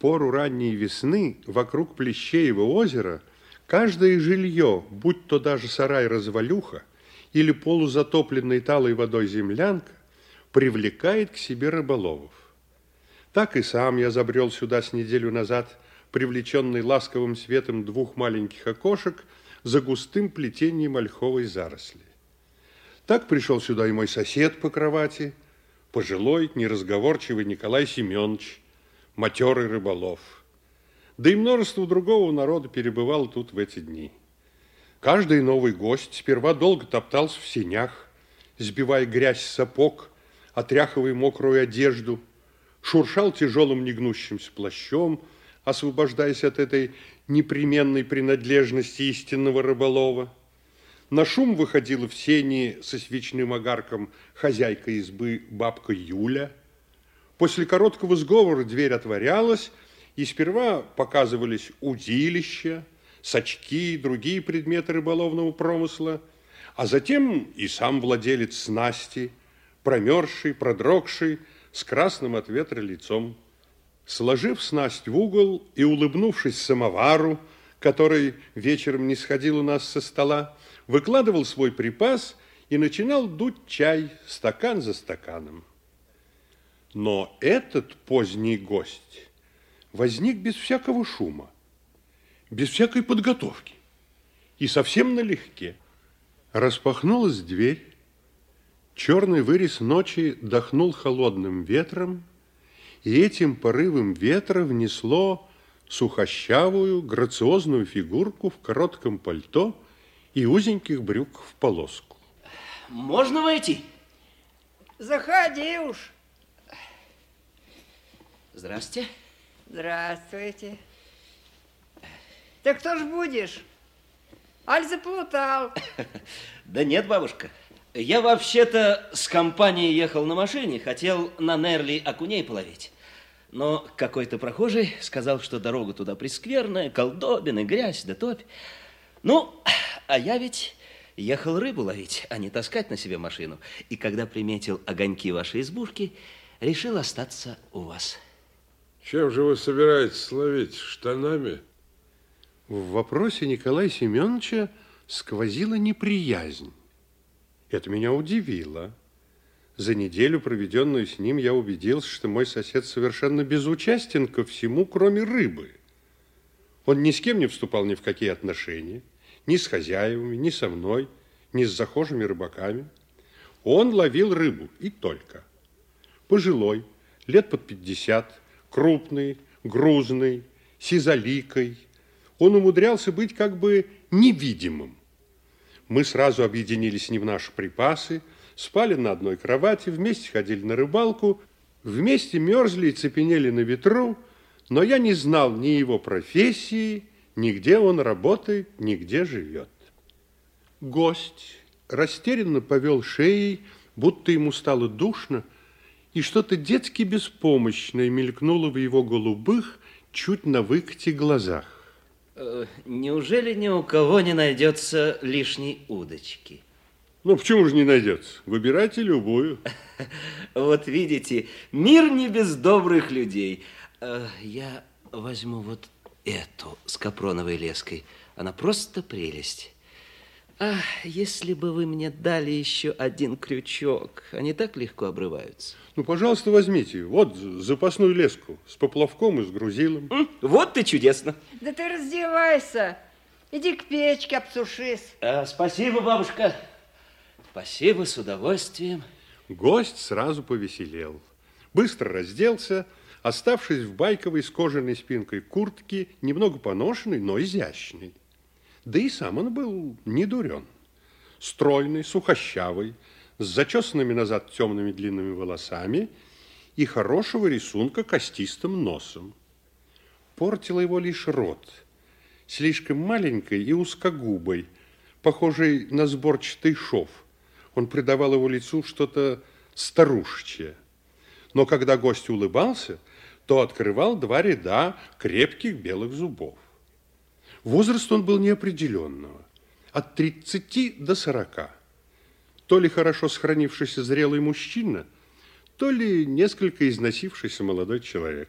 пору ранней весны вокруг Плещеева озера каждое жилье, будь то даже сарай-развалюха или полузатопленной талой водой землянка, привлекает к себе рыболовов. Так и сам я забрел сюда с неделю назад, привлеченный ласковым светом двух маленьких окошек за густым плетением ольховой заросли. Так пришел сюда и мой сосед по кровати, пожилой, неразговорчивый Николай Семенович, матерый рыболов. Да и множество другого народа перебывало тут в эти дни. Каждый новый гость сперва долго топтался в сенях, сбивая грязь с сапог, отряхивая мокрую одежду, шуршал тяжелым негнущимся плащом, освобождаясь от этой непременной принадлежности истинного рыболова. На шум выходила в сени со свечным огарком хозяйка избы бабка Юля – После короткого сговора дверь отворялась, и сперва показывались удилища, сачки и другие предметы рыболовного промысла, а затем и сам владелец снасти, промерзший, продрогший, с красным от ветра лицом. Сложив снасть в угол и улыбнувшись самовару, который вечером не сходил у нас со стола, выкладывал свой припас и начинал дуть чай стакан за стаканом. Но этот поздний гость возник без всякого шума, без всякой подготовки и совсем налегке. Распахнулась дверь, черный вырез ночи дохнул холодным ветром, и этим порывом ветра внесло сухощавую, грациозную фигурку в коротком пальто и узеньких брюк в полоску. Можно войти? Заходи уж. Здравствуйте. Здравствуйте. Так кто ж будешь? Аль заплутал? Да нет, бабушка. Я вообще-то с компанией ехал на машине, хотел на Нерли окуней половить. Но какой-то прохожий сказал, что дорога туда прескверная, колдобины, грязь да топь. Ну, а я ведь ехал рыбу ловить, а не таскать на себе машину. И когда приметил огоньки вашей избушки, решил остаться у вас. Чем же вы собираетесь ловить? Штанами? В вопросе Николая Семеновича сквозила неприязнь. Это меня удивило. За неделю, проведенную с ним, я убедился, что мой сосед совершенно безучастен ко всему, кроме рыбы. Он ни с кем не вступал ни в какие отношения, ни с хозяевами, ни со мной, ни с захожими рыбаками. Он ловил рыбу и только. Пожилой, лет под пятьдесят, крупный, грузный, сизоликой. Он умудрялся быть как бы невидимым. Мы сразу объединились с ним наши припасы, спали на одной кровати, вместе ходили на рыбалку, вместе мерзли и цепенели на ветру, но я не знал ни его профессии, ни где он работает, ни где живет. Гость растерянно повел шеей, будто ему стало душно, и что-то детски беспомощное мелькнуло в его голубых, чуть на выкате глазах. Э, неужели ни у кого не найдется лишней удочки? Ну, почему же не найдется? Выбирайте любую. Вот видите, мир не без добрых людей. Э, я возьму вот эту с капроновой леской. Она просто прелесть. Ах, если бы вы мне дали еще один крючок. Они так легко обрываются. Ну, пожалуйста, возьмите. Вот запасную леску с поплавком и с грузилом. Вот ты чудесно. Да ты раздевайся. Иди к печке, обсушись. А, спасибо, бабушка. Спасибо, с удовольствием. Гость сразу повеселел. Быстро разделся, оставшись в байковой с кожаной спинкой куртки, немного поношенной, но изящной. Да и сам он был не дурен. Стройный, сухощавый, с зачесанными назад темными длинными волосами и хорошего рисунка костистым носом. Портил его лишь рот, слишком маленькой и узкогубой, похожий на сборчатый шов. Он придавал его лицу что-то старушечье. Но когда гость улыбался, то открывал два ряда крепких белых зубов. Возраст он был неопределенного, от 30 до 40. То ли хорошо сохранившийся зрелый мужчина, то ли несколько износившийся молодой человек.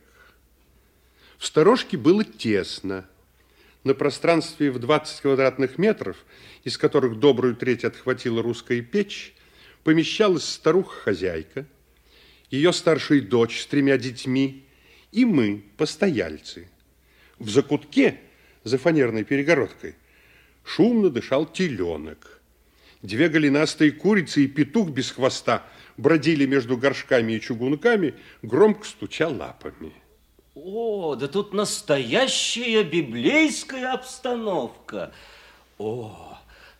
В сторожке было тесно. На пространстве в 20 квадратных метров, из которых добрую треть отхватила русская печь, помещалась старуха-хозяйка, ее старшая дочь с тремя детьми и мы, постояльцы. В закутке за фанерной перегородкой шумно дышал теленок. Две голенастые курицы и петух без хвоста бродили между горшками и чугунками, громко стуча лапами. О, да тут настоящая библейская обстановка. О,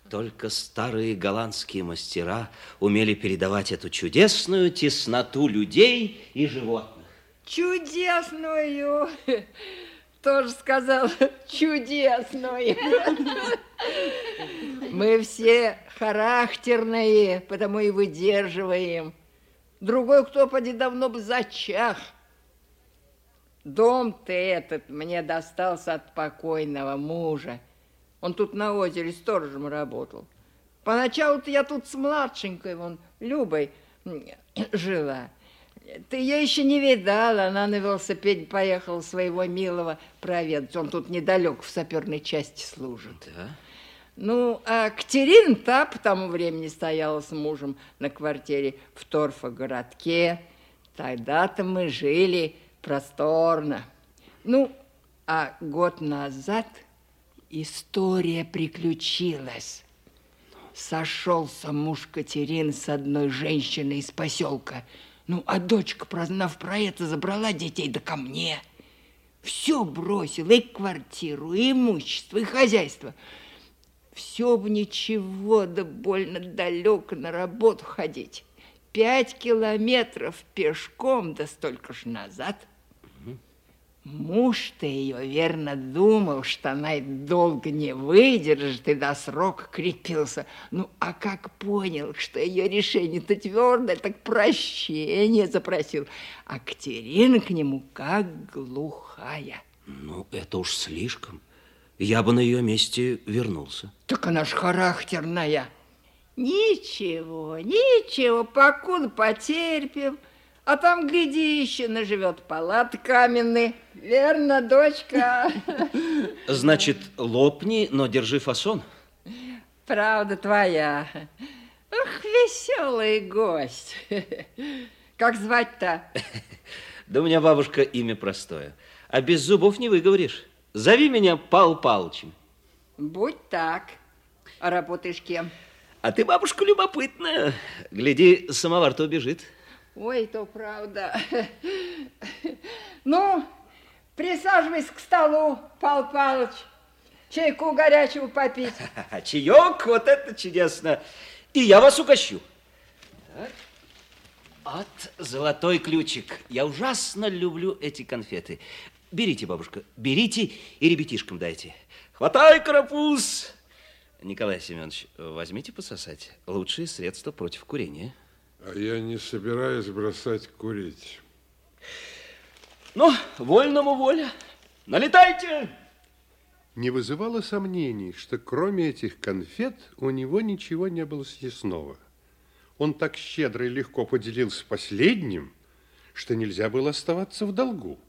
только старые голландские мастера умели передавать эту чудесную тесноту людей и животных. Чудесную. Тоже сказал чудесную. Мы все характерные, потому и выдерживаем. Другой кто поди давно бы зачах. Дом-то этот мне достался от покойного мужа. Он тут на озере сторожем работал. Поначалу-то я тут с младшенькой, вон, Любой, жила. Ты ее еще не видала, она на велосипеде поехала своего милого проведать. Он тут недалек в саперной части служит. Да? Ну, а Катерина та по тому времени стояла с мужем на квартире в Торфогородке. Тогда-то мы жили просторно. Ну, а год назад история приключилась. Сошелся муж Катерин с одной женщиной из поселка. Ну, а дочка, прознав про это, забрала детей да ко мне. Все бросила, и квартиру, и имущество, и хозяйство. Все бы ничего, да больно далеко на работу ходить. Пять километров пешком, да столько ж назад – Муж-то ее верно думал, что она долго не выдержит и до срока крепился. Ну, а как понял, что ее решение-то твердое, так прощение запросил. А Катерина к нему как глухая. Ну, это уж слишком. Я бы на ее месте вернулся. Так она ж характерная. Ничего, ничего, покуда потерпим. А там, гляди, еще наживет палат каменный. Верно, дочка? Значит, лопни, но держи фасон. Правда твоя. Ах, веселый гость. Как звать-то? Да у меня, бабушка, имя простое. А без зубов не выговоришь. Зови меня Пал Палычем. Будь так. А работаешь кем? А ты, бабушка, любопытная. Гляди, самовар-то убежит. Ой, то правда. Ну, присаживайся к столу, Пал Палыч. Чайку горячего попить. Чаек, вот это чудесно. И я вас угощу. Так. От золотой ключик. Я ужасно люблю эти конфеты. Берите, бабушка, берите и ребятишкам дайте. Хватай, карапуз! Николай Семенович, возьмите пососать. Лучшее средство против курения. А я не собираюсь бросать курить. Ну, вольному воля. Налетайте! Не вызывало сомнений, что кроме этих конфет у него ничего не было съестного. Он так щедро и легко поделился последним, что нельзя было оставаться в долгу.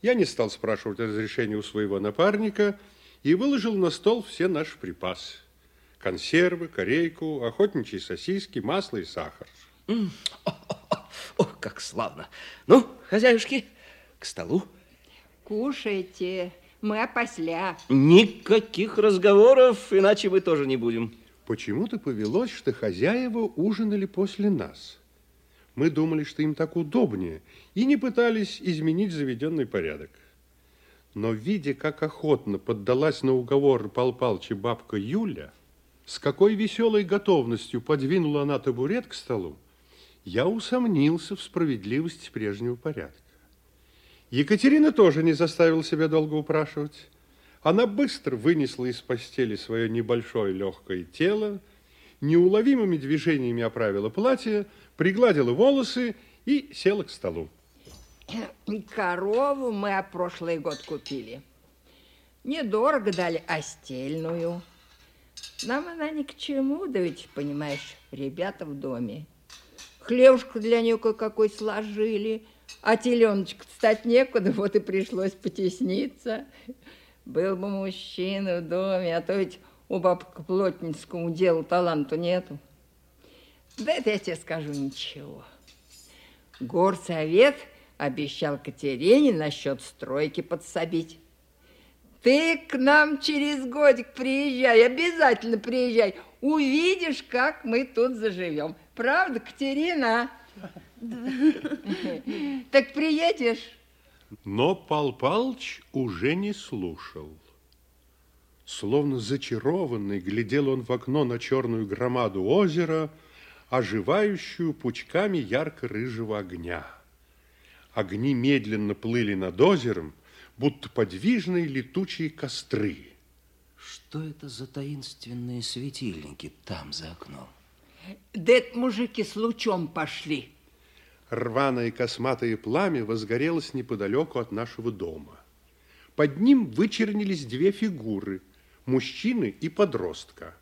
Я не стал спрашивать разрешения у своего напарника и выложил на стол все наши припасы консервы, корейку, охотничьи сосиски, масло и сахар. О, как славно. Ну, хозяюшки, к столу. Кушайте, мы опосля. Никаких разговоров, иначе мы тоже не будем. Почему-то повелось, что хозяева ужинали после нас. Мы думали, что им так удобнее, и не пытались изменить заведенный порядок. Но, видя, как охотно поддалась на уговор Пал Палча бабка Юля, с какой веселой готовностью подвинула она табурет к столу, я усомнился в справедливости прежнего порядка. Екатерина тоже не заставила себя долго упрашивать. Она быстро вынесла из постели свое небольшое легкое тело, неуловимыми движениями оправила платье, пригладила волосы и села к столу. Корову мы прошлый год купили. Недорого дали остельную. Нам она ни к чему, да ведь, понимаешь, ребята в доме. Хлебушку для нее кое-какой сложили, А теленочку стать некуда, вот и пришлось потесниться. Был бы мужчина в доме, а то ведь у бабка плотницкому делу таланту нету. Да это я тебе скажу ничего. Горсовет обещал Катерине насчет стройки подсобить. Ты к нам через годик приезжай, обязательно приезжай. Увидишь, как мы тут заживем. Правда, Катерина? Так приедешь? Но Пал Палыч уже не слушал. Словно зачарованный, глядел он в окно на черную громаду озера, оживающую пучками ярко-рыжего огня. Огни медленно плыли над озером, будто подвижные летучие костры. Что это за таинственные светильники там за окном? Да это мужики с лучом пошли. Рваное косматое пламя возгорелось неподалеку от нашего дома. Под ним вычернились две фигуры – мужчины и подростка.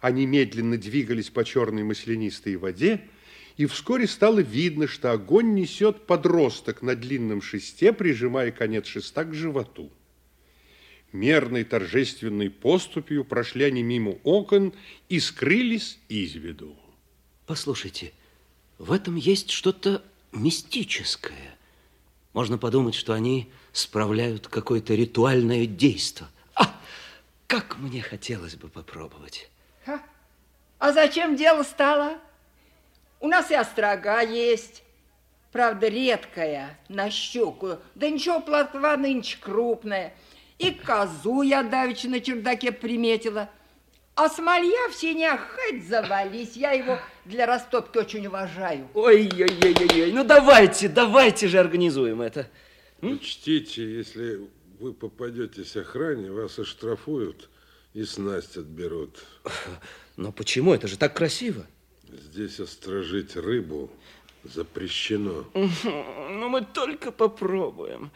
Они медленно двигались по черной маслянистой воде, и вскоре стало видно, что огонь несет подросток на длинном шесте, прижимая конец шеста к животу. Мерной торжественной поступью прошли они мимо окон и скрылись из виду. Послушайте, в этом есть что-то мистическое. Можно подумать, что они справляют какое-то ритуальное действо. А, как мне хотелось бы попробовать. А, а зачем дело стало? У нас и острога есть. Правда, редкая, на щеку. Да ничего, плотва нынче крупная. И козу я давеча на чердаке приметила. А смолья в синях хоть завались. Я его для растопки очень уважаю. Ой-ой-ой-ой, ну давайте, давайте же организуем это. Учтите, если вы попадетесь охране, вас оштрафуют и снасть отберут. Но почему? Это же так красиво. Здесь острожить рыбу запрещено. Ну, мы только попробуем.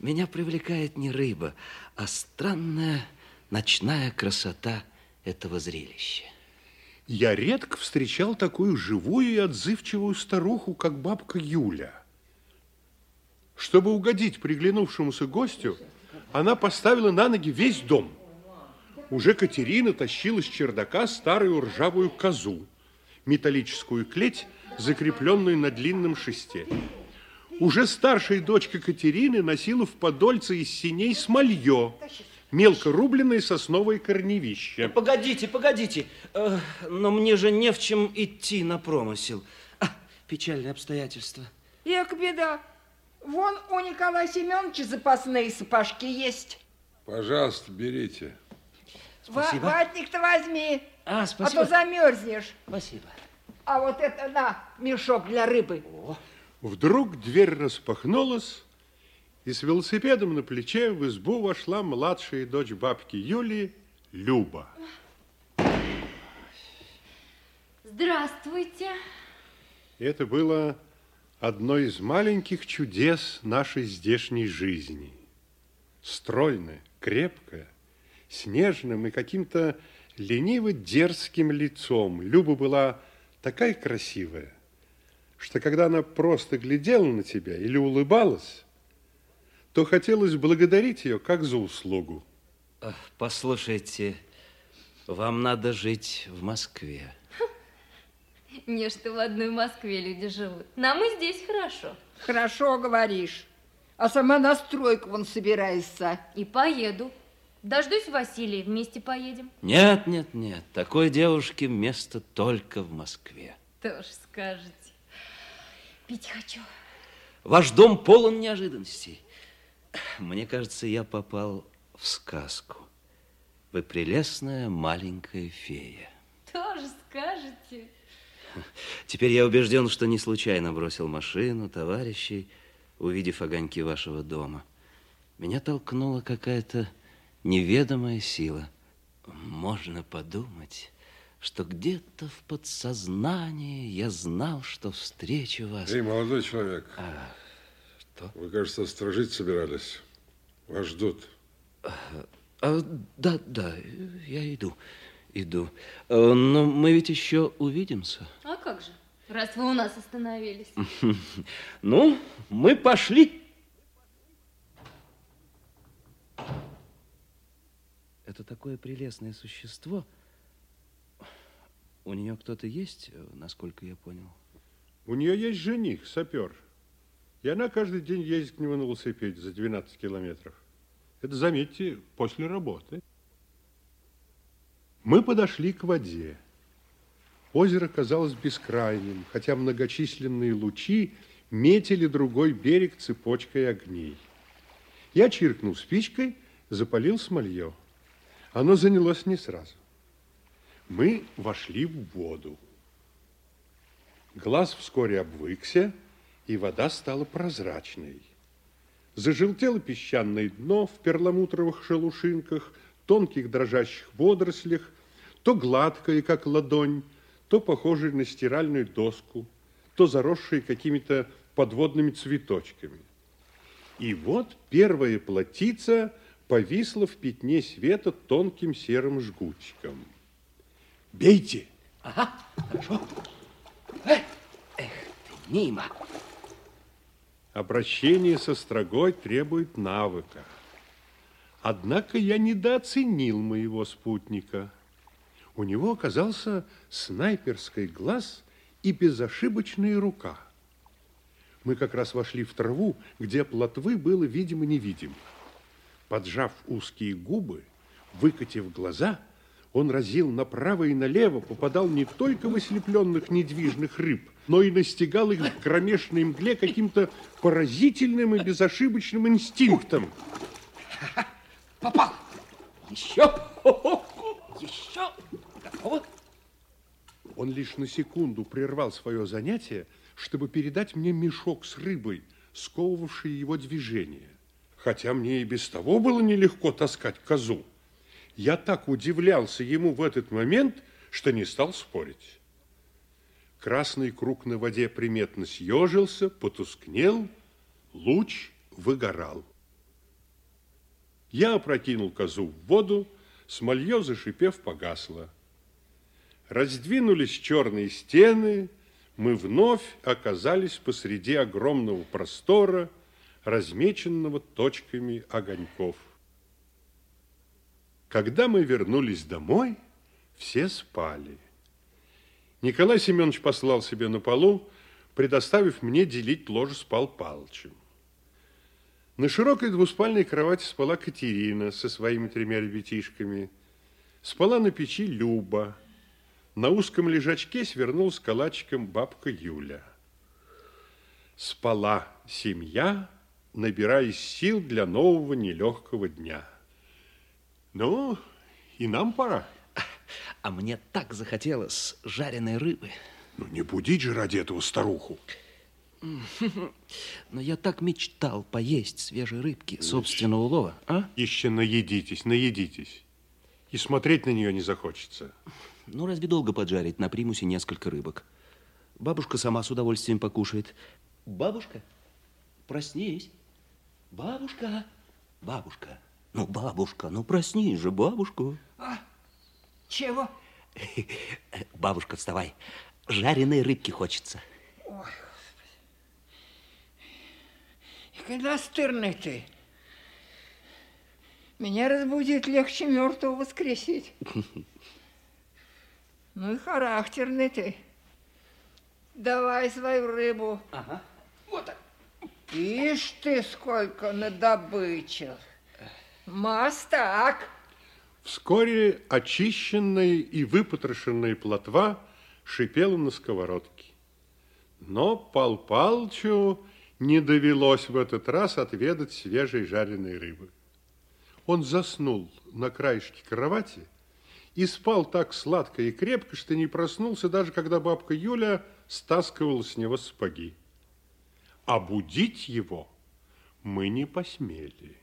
Меня привлекает не рыба, а странная ночная красота этого зрелища. Я редко встречал такую живую и отзывчивую старуху, как бабка Юля. Чтобы угодить приглянувшемуся гостю, она поставила на ноги весь дом. Уже Катерина тащила с чердака старую ржавую козу металлическую клеть, закрепленную на длинном шесте. Уже старшая дочка Катерины носила в подольце из синей смолье, мелко рубленное сосновое корневище. Погодите, погодите, э, но мне же не в чем идти на промысел. А, печальные обстоятельства. Эх, беда. Вон у Николая Семеновича запасные сапожки есть. Пожалуйста, берите. Спасибо. Ватник-то возьми. А, спасибо. А то замерзнешь. Спасибо. А вот это, на, мешок для рыбы. О. Вдруг дверь распахнулась, и с велосипедом на плече в избу вошла младшая дочь бабки Юлии, Люба. Здравствуйте. Это было одно из маленьких чудес нашей здешней жизни. Стройная, крепкая, с нежным и каким-то лениво-дерзким лицом. Люба была такая красивая, что когда она просто глядела на тебя или улыбалась, то хотелось благодарить ее как за услугу. Послушайте, вам надо жить в Москве. Не, что в одной Москве люди живут. Нам и здесь хорошо. Хорошо говоришь. А сама на стройку вон собирается. И поеду. Дождусь Василия, вместе поедем. Нет, нет, нет. Такой девушке место только в Москве. Тоже скажете. Пить хочу. Ваш дом полон неожиданностей. Мне кажется, я попал в сказку. Вы прелестная маленькая фея. Тоже скажете. Теперь я убежден, что не случайно бросил машину, товарищей, увидев огоньки вашего дома. Меня толкнула какая-то неведомая сила. Можно подумать, что где-то в подсознании я знал, что встречу вас. Эй, молодой человек. А, что? Вы, кажется, сторожить собирались. Вас ждут. А, да, да, я иду, иду. А, Но мы ведь еще увидимся. А как же? Раз вы у нас остановились. Ну, мы пошли. Это такое прелестное существо. У нее кто-то есть, насколько я понял? У нее есть жених, сапер. И она каждый день ездит к нему на велосипеде за 12 километров. Это, заметьте, после работы. Мы подошли к воде. Озеро казалось бескрайним, хотя многочисленные лучи метили другой берег цепочкой огней. Я чиркнул спичкой, запалил смолье. Оно занялось не сразу. Мы вошли в воду. Глаз вскоре обвыкся, и вода стала прозрачной. Зажелтело песчаное дно в перламутровых шелушинках, тонких дрожащих водорослях, то гладкое, как ладонь, то похожее на стиральную доску, то заросшее какими-то подводными цветочками. И вот первая плотица повисла в пятне света тонким серым жгутчиком. Бейте! Ага, хорошо. Эх, ты, мимо. Обращение со строгой требует навыка. Однако я недооценил моего спутника. У него оказался снайперский глаз и безошибочная рука. Мы как раз вошли в траву, где плотвы было видимо-невидимо. Поджав узкие губы, выкатив глаза, он разил направо и налево, попадал не только в ослепленных недвижных рыб, но и настигал их в кромешной мгле каким-то поразительным и безошибочным инстинктом. Попал! Еще! Еще! Готово? Он лишь на секунду прервал свое занятие, чтобы передать мне мешок с рыбой, сковывавший его движение. Хотя мне и без того было нелегко таскать козу. Я так удивлялся ему в этот момент, что не стал спорить. Красный круг на воде приметно съежился, потускнел, луч выгорал. Я опрокинул козу в воду, смолье, зашипев, погасло. Раздвинулись черные стены, мы вновь оказались посреди огромного простора, размеченного точками огоньков. Когда мы вернулись домой, все спали. Николай Семенович послал себе на полу, предоставив мне делить ложе с Пал Палычем. На широкой двуспальной кровати спала Катерина со своими тремя ребятишками. Спала на печи Люба. На узком лежачке свернулась калачиком бабка Юля. Спала семья, набираясь сил для нового нелегкого дня. Ну, и нам пора. А мне так захотелось жареной рыбы. Ну, не будить же ради этого старуху. Но я так мечтал поесть свежей рыбки собственного улова, а? Еще наедитесь, наедитесь. И смотреть на нее не захочется. Ну, разве долго поджарить на примусе несколько рыбок? Бабушка сама с удовольствием покушает. Бабушка, проснись. Бабушка, бабушка. Ну, бабушка, ну проснись же, бабушку. А, чего? Бабушка, вставай. Жареной рыбки хочется. Ой, Господи. И настырный ты. Меня разбудить легче мертвого воскресить. Ну и характерный ты. Давай свою рыбу. Ага. Ишь ты, сколько надобычил. Мастак. Вскоре очищенная и выпотрошенная плотва шипела на сковородке. Но Пал Палчу не довелось в этот раз отведать свежей жареной рыбы. Он заснул на краешке кровати и спал так сладко и крепко, что не проснулся, даже когда бабка Юля стаскивала с него сапоги. А будить его мы не посмели.